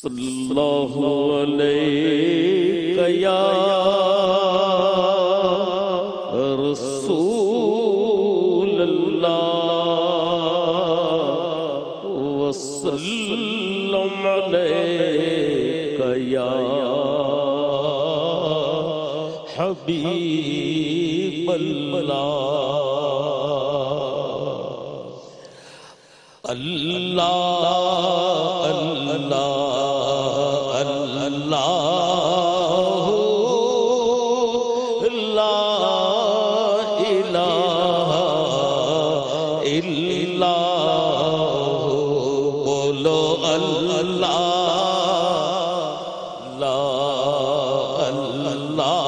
صلی اللہ علیہ یا رسول اللہ وسلم علیہ یا حبیب اللہ اللہ اللہ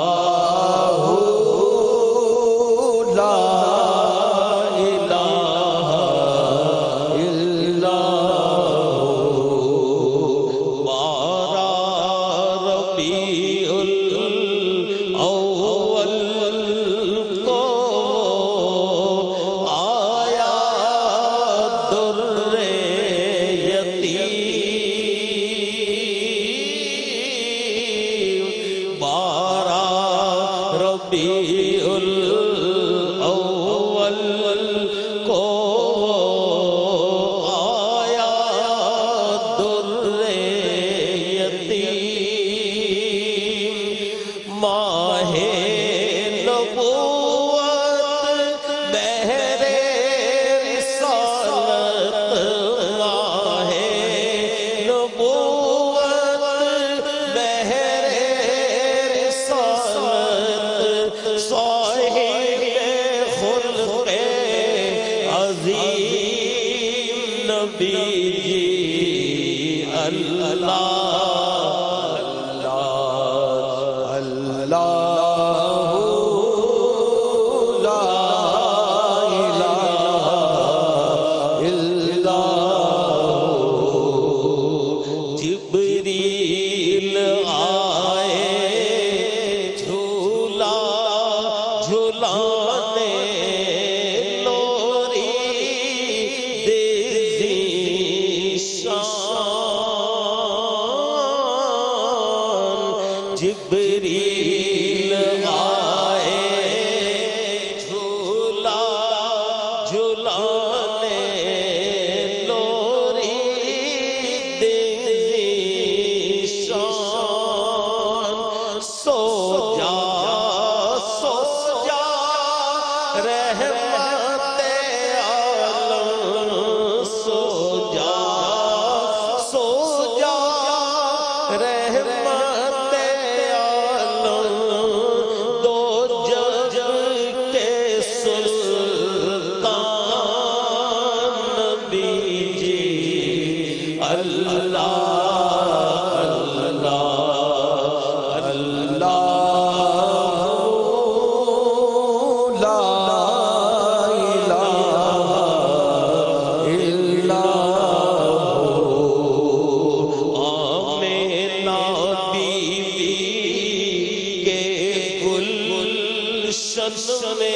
ربیع الاول کو آیا در یتیم ماہ فخر عظیم نبی جی اللہ جھولا جبری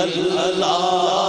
اللہ